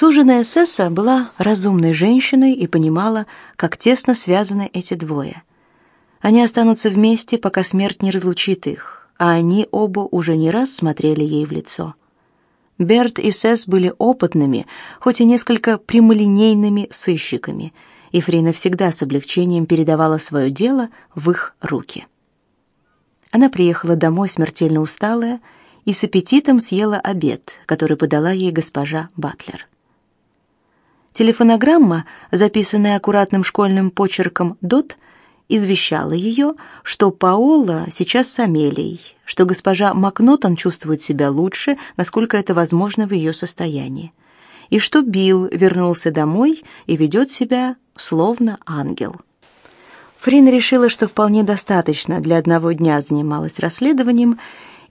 Суженая Сесса была разумной женщиной и понимала, как тесно связаны эти двое. Они останутся вместе, пока смерть не разлучит их, а они оба уже не раз смотрели ей в лицо. Берт и Сесс были опытными, хоть и несколько прямолинейными сыщиками, и Фрина всегда с облегчением передавала свое дело в их руки. Она приехала домой смертельно усталая и с аппетитом съела обед, который подала ей госпожа Батлер. Телефонограмма, записанная аккуратным школьным почерком «Дот», извещала ее, что Паола сейчас с Амелией, что госпожа Макнотон чувствует себя лучше, насколько это возможно в ее состоянии, и что Билл вернулся домой и ведет себя словно ангел. Фрин решила, что вполне достаточно для одного дня занималась расследованием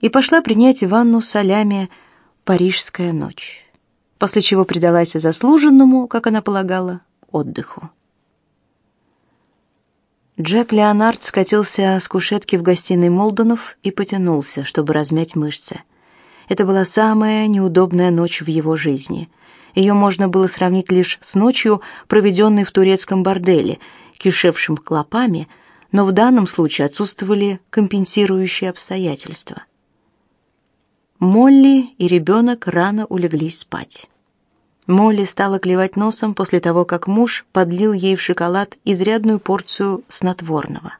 и пошла принять ванну солями «Парижская ночь» после чего предалась заслуженному, как она полагала, отдыху. Джек Леонард скатился с кушетки в гостиной Молдонов и потянулся, чтобы размять мышцы. Это была самая неудобная ночь в его жизни. Ее можно было сравнить лишь с ночью, проведенной в турецком борделе, кишевшим клопами, но в данном случае отсутствовали компенсирующие обстоятельства. Молли и ребенок рано улеглись спать. Молли стала клевать носом после того, как муж подлил ей в шоколад изрядную порцию снотворного.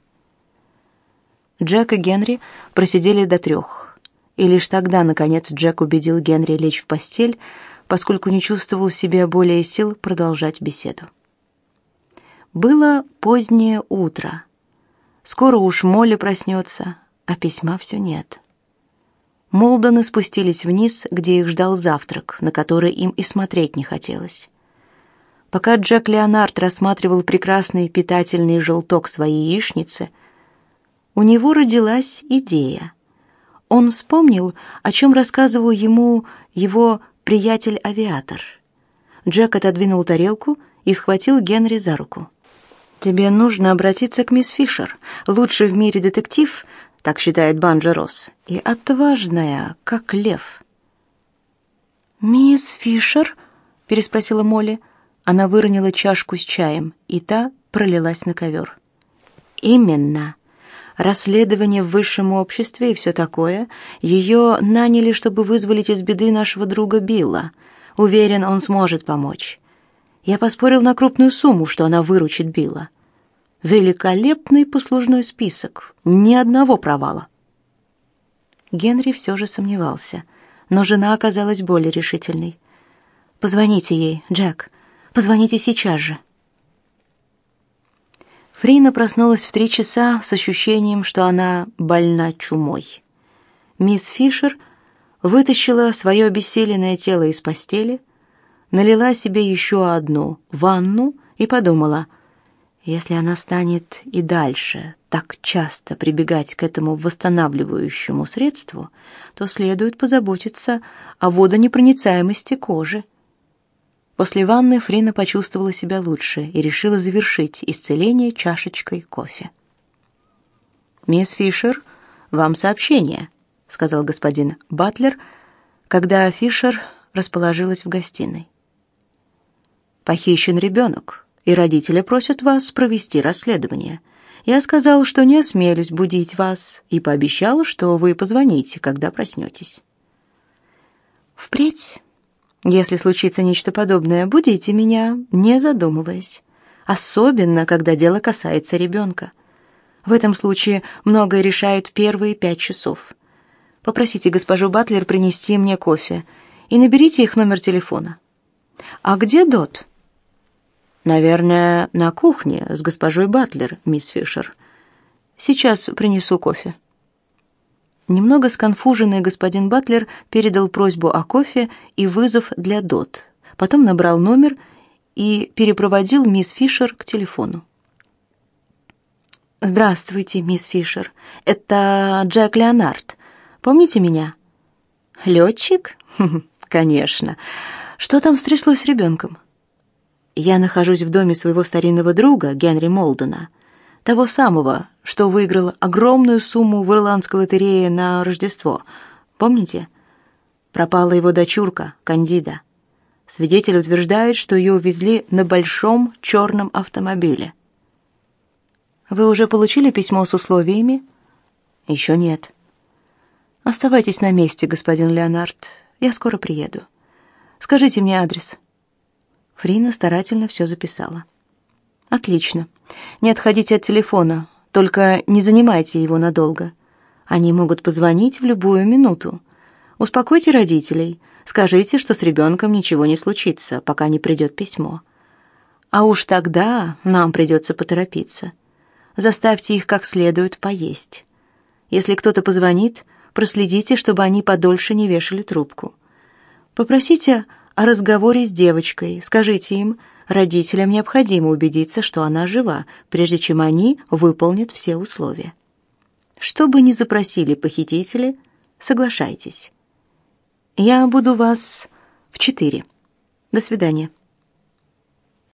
Джек и Генри просидели до трех, и лишь тогда, наконец, Джек убедил Генри лечь в постель, поскольку не чувствовал в себе более сил продолжать беседу. Было позднее утро. Скоро уж Молли проснется, а письма все нет. Молдоны спустились вниз, где их ждал завтрак, на который им и смотреть не хотелось. Пока Джек Леонард рассматривал прекрасный питательный желток своей яичницы, у него родилась идея. Он вспомнил, о чем рассказывал ему его приятель-авиатор. Джек отодвинул тарелку и схватил Генри за руку. «Тебе нужно обратиться к мисс Фишер, лучший в мире детектив, так считает Банджа Росс, и отважная, как лев. «Мисс Фишер?» — переспросила Молли. Она выронила чашку с чаем, и та пролилась на ковер. «Именно. Расследование в высшем обществе и все такое. Ее наняли, чтобы вызволить из беды нашего друга Билла. Уверен, он сможет помочь. Я поспорил на крупную сумму, что она выручит Билла. Великолепный послужной список, ни одного провала. Генри все же сомневался, но жена оказалась более решительной. «Позвоните ей, Джек. Позвоните сейчас же». Фрина проснулась в три часа с ощущением, что она больна чумой. Мисс Фишер вытащила свое обессиленное тело из постели, налила себе еще одну ванну и подумала — если она станет и дальше так часто прибегать к этому восстанавливающему средству, то следует позаботиться о водонепроницаемости кожи. После ванны Фрина почувствовала себя лучше и решила завершить исцеление чашечкой кофе. «Мисс Фишер, вам сообщение», — сказал господин Батлер, когда Фишер расположилась в гостиной. «Похищен ребенок и родители просят вас провести расследование. Я сказал, что не осмелюсь будить вас, и пообещал, что вы позвоните, когда проснетесь. Впредь, если случится нечто подобное, будите меня, не задумываясь, особенно когда дело касается ребенка. В этом случае многое решают первые пять часов. Попросите госпожу Батлер принести мне кофе и наберите их номер телефона. А где Дот? Наверное, на кухне с госпожой Батлер, мисс Фишер. Сейчас принесу кофе. Немного сконфуженный господин Батлер передал просьбу о кофе и вызов для Дот. Потом набрал номер и перепроводил мисс Фишер к телефону. Здравствуйте, мисс Фишер. Это Джек Леонард. Помните меня? Летчик? Конечно. Что там стряслось с ребенком? Я нахожусь в доме своего старинного друга Генри Молдена, того самого, что выиграл огромную сумму в ирландской лотерее на Рождество. Помните? Пропала его дочурка, Кандида. Свидетель утверждает, что ее увезли на большом черном автомобиле. Вы уже получили письмо с условиями? Еще нет. Оставайтесь на месте, господин Леонард. Я скоро приеду. Скажите мне адрес. Фрина старательно все записала. Отлично. Не отходите от телефона, только не занимайте его надолго. Они могут позвонить в любую минуту. Успокойте родителей. Скажите, что с ребенком ничего не случится, пока не придет письмо. А уж тогда нам придется поторопиться. Заставьте их как следует поесть. Если кто-то позвонит, проследите, чтобы они подольше не вешали трубку. Попросите о разговоре с девочкой. Скажите им, родителям необходимо убедиться, что она жива, прежде чем они выполнят все условия. Что бы ни запросили похитители, соглашайтесь. Я буду вас в четыре. До свидания.